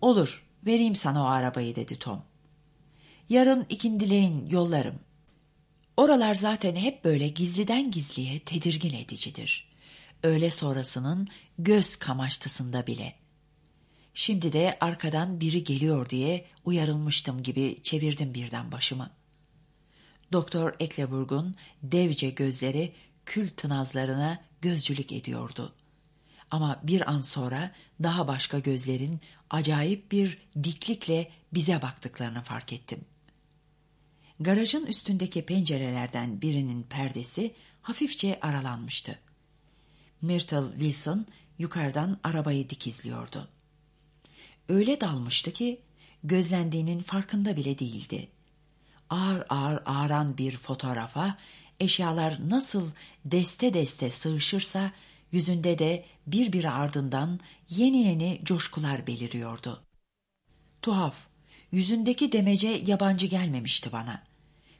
Olur, vereyim sana o arabayı dedi Tom. Yarın ikindileyin yollarım. Oralar zaten hep böyle gizliden gizliye tedirgin edicidir. Öğle sonrasının göz kamaştısında bile. Şimdi de arkadan biri geliyor diye uyarılmıştım gibi çevirdim birden başımı. Doktor Ekleburg'un devce gözleri kül tınazlarına gözcülük ediyordu. Ama bir an sonra daha başka gözlerin acayip bir diklikle bize baktıklarını fark ettim. Garajın üstündeki pencerelerden birinin perdesi hafifçe aralanmıştı. Myrtle Wilson yukarıdan arabayı dikizliyordu. Öyle dalmıştı ki gözlendiğinin farkında bile değildi. Ağır ağır ağıran bir fotoğrafa eşyalar nasıl deste deste sığışırsa yüzünde de birbiri ardından yeni yeni coşkular beliriyordu. Tuhaf, yüzündeki demece yabancı gelmemişti bana.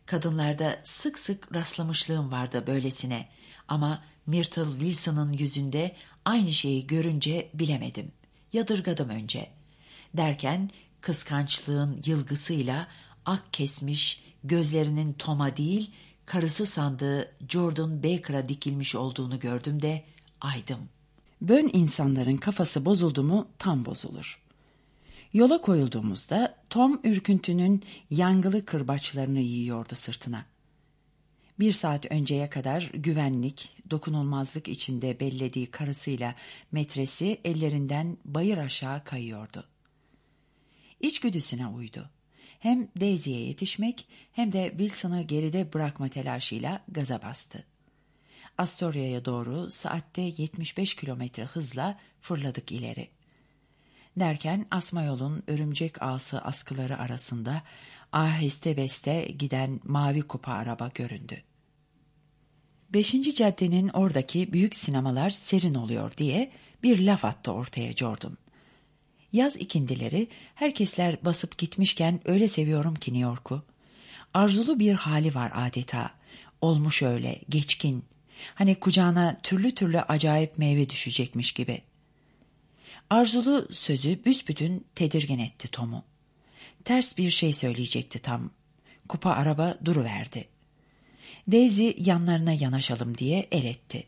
Kadınlarda sık sık rastlamışlığım vardı böylesine ama Myrtle Wilson'ın yüzünde aynı şeyi görünce bilemedim. Yadırgadım önce. Derken kıskançlığın yılgısıyla ak kesmiş, gözlerinin Tom'a değil, karısı sandığı Jordan Baker'a dikilmiş olduğunu gördüm de aydım. Bön insanların kafası bozuldu mu tam bozulur. Yola koyulduğumuzda Tom ürküntünün yangılı kırbaçlarını yiyordu sırtına. Bir saat önceye kadar güvenlik, dokunulmazlık içinde bellediği karısıyla metresi ellerinden bayır aşağı kayıyordu. İçgüdüsüne uydu. Hem Daisy'ye yetişmek hem de Wilson'ı geride bırakma telaşıyla gaza bastı. Astoria'ya doğru saatte 75 kilometre hızla fırladık ileri. Derken asma yolun örümcek ağası askıları arasında aheste beste giden mavi kupa araba göründü. Beşinci caddenin oradaki büyük sinemalar serin oluyor diye bir laf attı ortaya Jordan. Yaz ikindileri herkesler basıp gitmişken öyle seviyorum ki New York'u. Arzulu bir hali var adeta. Olmuş öyle, geçkin. Hani kucağına türlü türlü acayip meyve düşecekmiş gibi. Arzulu sözü büsbütün tedirgin etti Tom'u. Ters bir şey söyleyecekti tam. Kupa araba duruverdi. Daisy yanlarına yanaşalım diye el etti.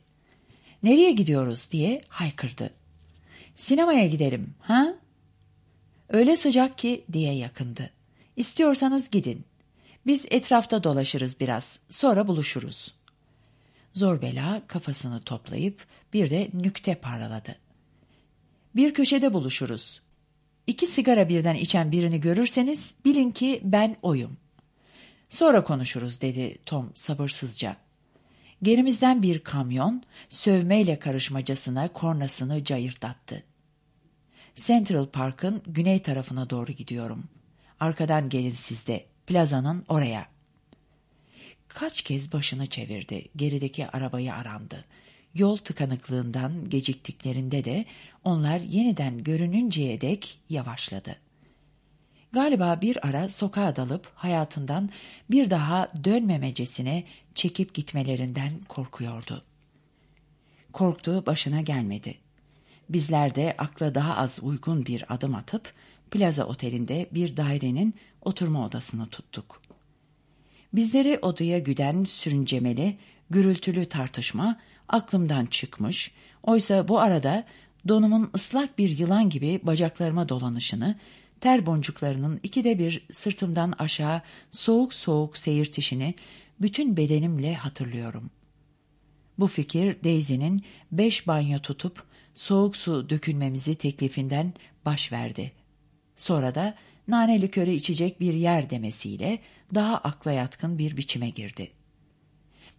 Nereye gidiyoruz diye haykırdı. Sinemaya gidelim, ha? Öyle sıcak ki diye yakındı. İstiyorsanız gidin. Biz etrafta dolaşırız biraz, sonra buluşuruz. Zor bela kafasını toplayıp bir de nükte parladı. Bir köşede buluşuruz. İki sigara birden içen birini görürseniz bilin ki ben oyum. Sonra konuşuruz dedi Tom sabırsızca. Gerimizden bir kamyon sövmeyle karışmacasına kornasını cayırdattı. Central Park'ın güney tarafına doğru gidiyorum. Arkadan gelin siz de, plazanın oraya. Kaç kez başını çevirdi, gerideki arabayı arandı. Yol tıkanıklığından geciktiklerinde de onlar yeniden görününceye dek yavaşladı. Galiba bir ara sokağa dalıp hayatından bir daha dönmemecesine çekip gitmelerinden korkuyordu. Korktuğu başına gelmedi. Bizler de akla daha az uygun bir adım atıp plaza otelinde bir dairenin oturma odasını tuttuk. Bizleri odaya güden sürüncemeli, gürültülü tartışma aklımdan çıkmış, oysa bu arada donumun ıslak bir yılan gibi bacaklarıma dolanışını, ter boncuklarının ikide bir sırtımdan aşağı soğuk soğuk seyirtişini bütün bedenimle hatırlıyorum. Bu fikir Daisy'nin beş banyo tutup soğuk su dökülmemizi teklifinden baş verdi. Sonra da nane likörü içecek bir yer demesiyle daha akla yatkın bir biçime girdi.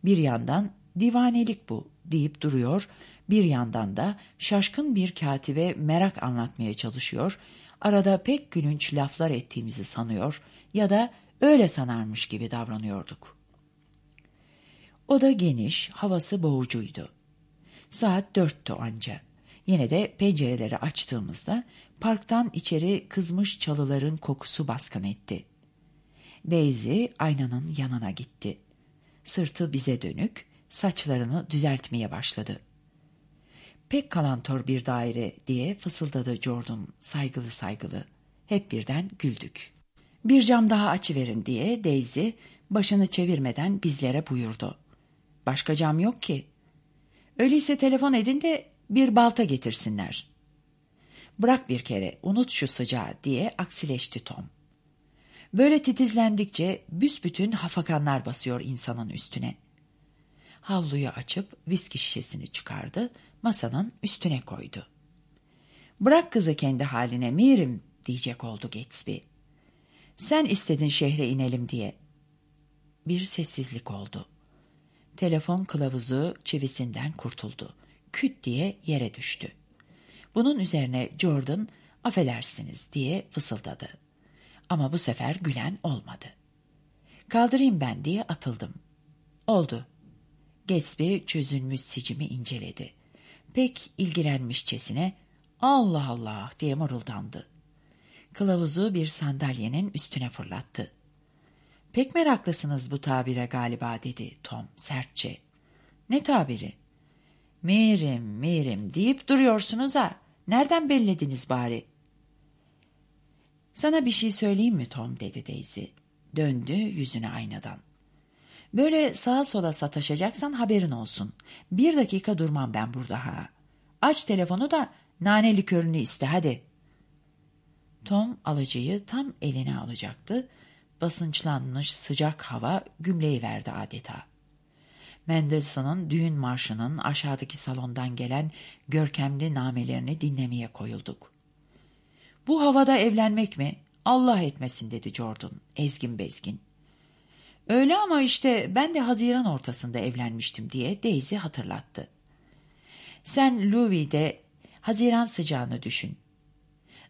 Bir yandan divanelik bu deyip duruyor, bir yandan da şaşkın bir katibe merak anlatmaya çalışıyor, arada pek gülünç laflar ettiğimizi sanıyor ya da öyle sanarmış gibi davranıyorduk. O da geniş, havası boğucuydu. Saat dörttü anca. Yine de pencereleri açtığımızda parktan içeri kızmış çalıların kokusu baskın etti. Daisy aynanın yanına gitti. Sırtı bize dönük, saçlarını düzeltmeye başladı. Pek kalantor bir daire diye fısıldadı Jordan saygılı saygılı. Hep birden güldük. Bir cam daha açıverin diye Daisy başını çevirmeden bizlere buyurdu. Başka cam yok ki. Öyleyse telefon edin de bir balta getirsinler. Bırak bir kere, unut şu sıcağı diye aksileşti Tom. Böyle titizlendikçe büsbütün hafakanlar basıyor insanın üstüne. Havluyu açıp viski şişesini çıkardı, masanın üstüne koydu. Bırak kızı kendi haline Mirim diyecek oldu Gatsby. Sen istedin şehre inelim diye. Bir sessizlik oldu. Telefon kılavuzu çivisinden kurtuldu. Küt diye yere düştü. Bunun üzerine Jordan affedersiniz diye fısıldadı. Ama bu sefer gülen olmadı. Kaldırayım ben diye atıldım. Oldu. Gatsby çözülmüş sicimi inceledi. Pek ilgilenmişçesine Allah Allah diye mırıldandı. Kılavuzu bir sandalyenin üstüne fırlattı. Pek meraklısınız bu tabire galiba dedi Tom sertçe. Ne tabiri? Mirim, mirim deyip duruyorsunuz ha. Nereden bellediniz bari? Sana bir şey söyleyeyim mi Tom dedi Daisy. Döndü yüzüne aynadan. Böyle sağa sola sataşacaksan haberin olsun. Bir dakika durmam ben burada ha. Aç telefonu da nane likörünü iste hadi. Tom alıcıyı tam eline alacaktı. Basınçlanmış sıcak hava gümleyi verdi adeta. Mendelssohn'un düğün marşının aşağıdaki salondan gelen görkemli namelerini dinlemeye koyulduk. Bu havada evlenmek mi? Allah etmesin dedi Jordan, ezgin bezgin. Öyle ama işte ben de Haziran ortasında evlenmiştim diye Daisy hatırlattı. Sen Louis'de Haziran sıcağını düşün.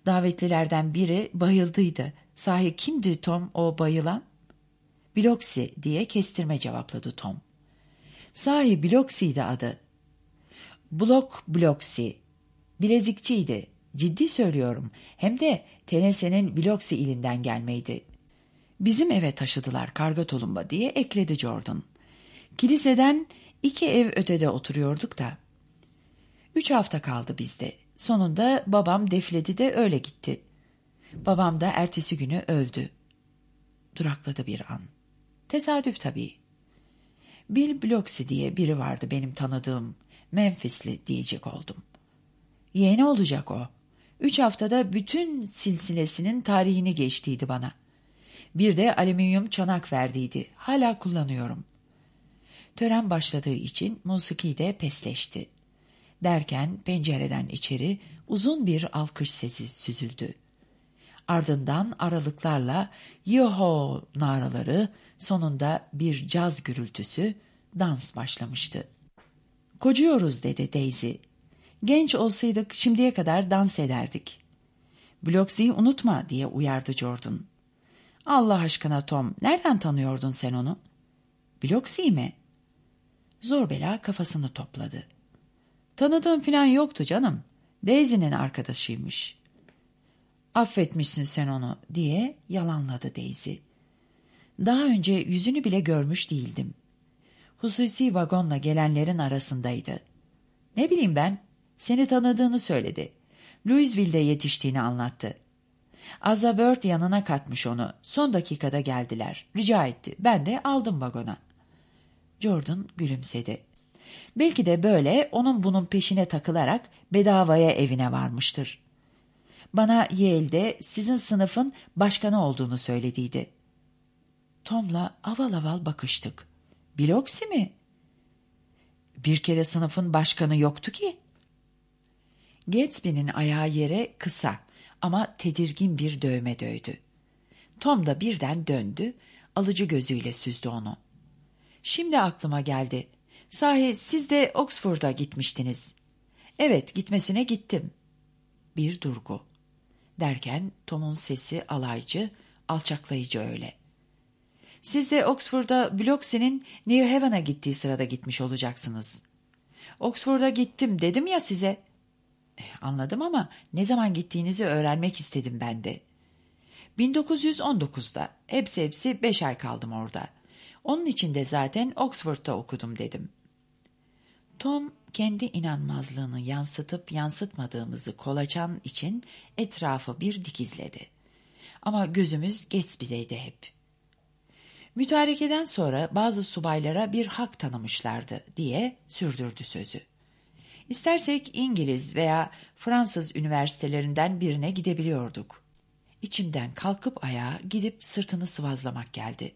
Davetlilerden biri bayıldıydı. Sahi kimdi Tom o bayılan? Biloxi diye kestirme cevapladı Tom. Sahi Biloxi'ydi adı. Blok Bloksi. Bilezikçiydi. Ciddi söylüyorum. Hem de Tennessee'nin Biloxi ilinden gelmeydi. Bizim eve taşıdılar karga tulumba diye ekledi Jordan. Kiliseden iki ev ötede oturuyorduk da. Üç hafta kaldı bizde. Sonunda babam defledi de öyle gitti. Babam da ertesi günü öldü. Durakladı bir an. Tesadüf tabii. Bill Bloxy diye biri vardı benim tanıdığım. Memphisli diyecek oldum. Yeğeni olacak o. Üç haftada bütün silsilesinin tarihini geçtiydi bana. Bir de alüminyum çanak verdiydi. Hala kullanıyorum. Tören başladığı için musiki de pesleşti. Derken pencereden içeri uzun bir alkış sesi süzüldü. Ardından aralıklarla yoho naraları, sonunda bir caz gürültüsü, dans başlamıştı. Kocuyoruz dedi Daisy. Genç olsaydık şimdiye kadar dans ederdik. Bloxy'yi unutma diye uyardı Jordan. Allah aşkına Tom, nereden tanıyordun sen onu? Bloxy mi? Zor bela kafasını topladı. Tanıdığım falan yoktu canım. Daisy'nin arkadaşıymış. Affetmişsin sen onu diye yalanladı Daisy. Daha önce yüzünü bile görmüş değildim. Hususi vagonla gelenlerin arasındaydı. Ne bileyim ben, seni tanıdığını söyledi. Louisville'de yetiştiğini anlattı. Azza Bird yanına katmış onu. Son dakikada geldiler. Rica etti. Ben de aldım vagona. Jordan gülümsedi. Belki de böyle onun bunun peşine takılarak bedavaya evine varmıştır. Bana Yale'de sizin sınıfın başkanı olduğunu söylediydi. Tom'la aval aval bakıştık. Biloksi mi? Bir kere sınıfın başkanı yoktu ki. Gatsby'nin ayağı yere kısa ama tedirgin bir dövme dövdü. Tom da birden döndü, alıcı gözüyle süzdü onu. Şimdi aklıma geldi. Sahi siz de Oxford'a gitmiştiniz. Evet, gitmesine gittim. Bir durgu. Derken Tom'un sesi alaycı, alçaklayıcı öyle. Siz de Oxford'a Bloxy'nin New Haven'a gittiği sırada gitmiş olacaksınız. Oxford'a gittim dedim ya size. Eh, anladım ama ne zaman gittiğinizi öğrenmek istedim ben de. 1919'da. Hepsi hepsi beş ay kaldım orada. Onun için de zaten Oxford'da okudum dedim. Tom kendi inanmazlığını yansıtıp yansıtmadığımızı kolaçan için etrafı bir dikizledi. Ama gözümüz Gatsby'deydi hep. Mütarekeden sonra bazı subaylara bir hak tanımışlardı diye sürdürdü sözü. İstersek İngiliz veya Fransız üniversitelerinden birine gidebiliyorduk. İçimden kalkıp ayağa gidip sırtını sıvazlamak geldi.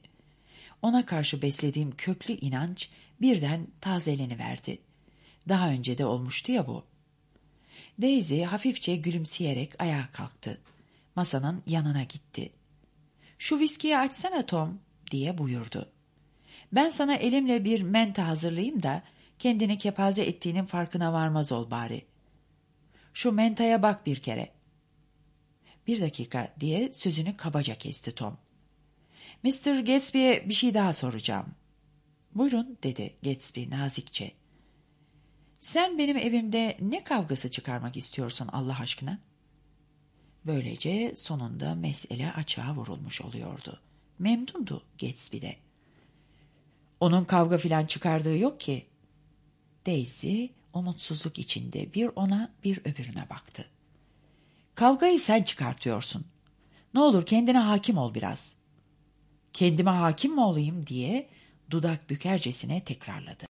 Ona karşı beslediğim köklü inanç birden tazeleniverdi. Daha önce de olmuştu ya bu. Daisy hafifçe gülümseyerek ayağa kalktı. Masanın yanına gitti. ''Şu viskiyi açsana Tom.'' Diye buyurdu. ''Ben sana elimle bir mente hazırlayayım da kendini kepaze ettiğinin farkına varmaz ol bari. Şu mentaya bak bir kere.'' Bir dakika diye sözünü kabaca kesti Tom. Mr. Gatsby'ye bir şey daha soracağım. Buyurun dedi Gatsby nazikçe. Sen benim evimde ne kavgası çıkarmak istiyorsun Allah aşkına? Böylece sonunda mesele açığa vurulmuş oluyordu. Memnundu Gatsby de. Onun kavga filan çıkardığı yok ki. Daisy umutsuzluk içinde bir ona bir öbürüne baktı. Kavgayı sen çıkartıyorsun. Ne olur kendine hakim ol biraz. Kendime hakim mi olayım diye dudak bükercesine tekrarladı.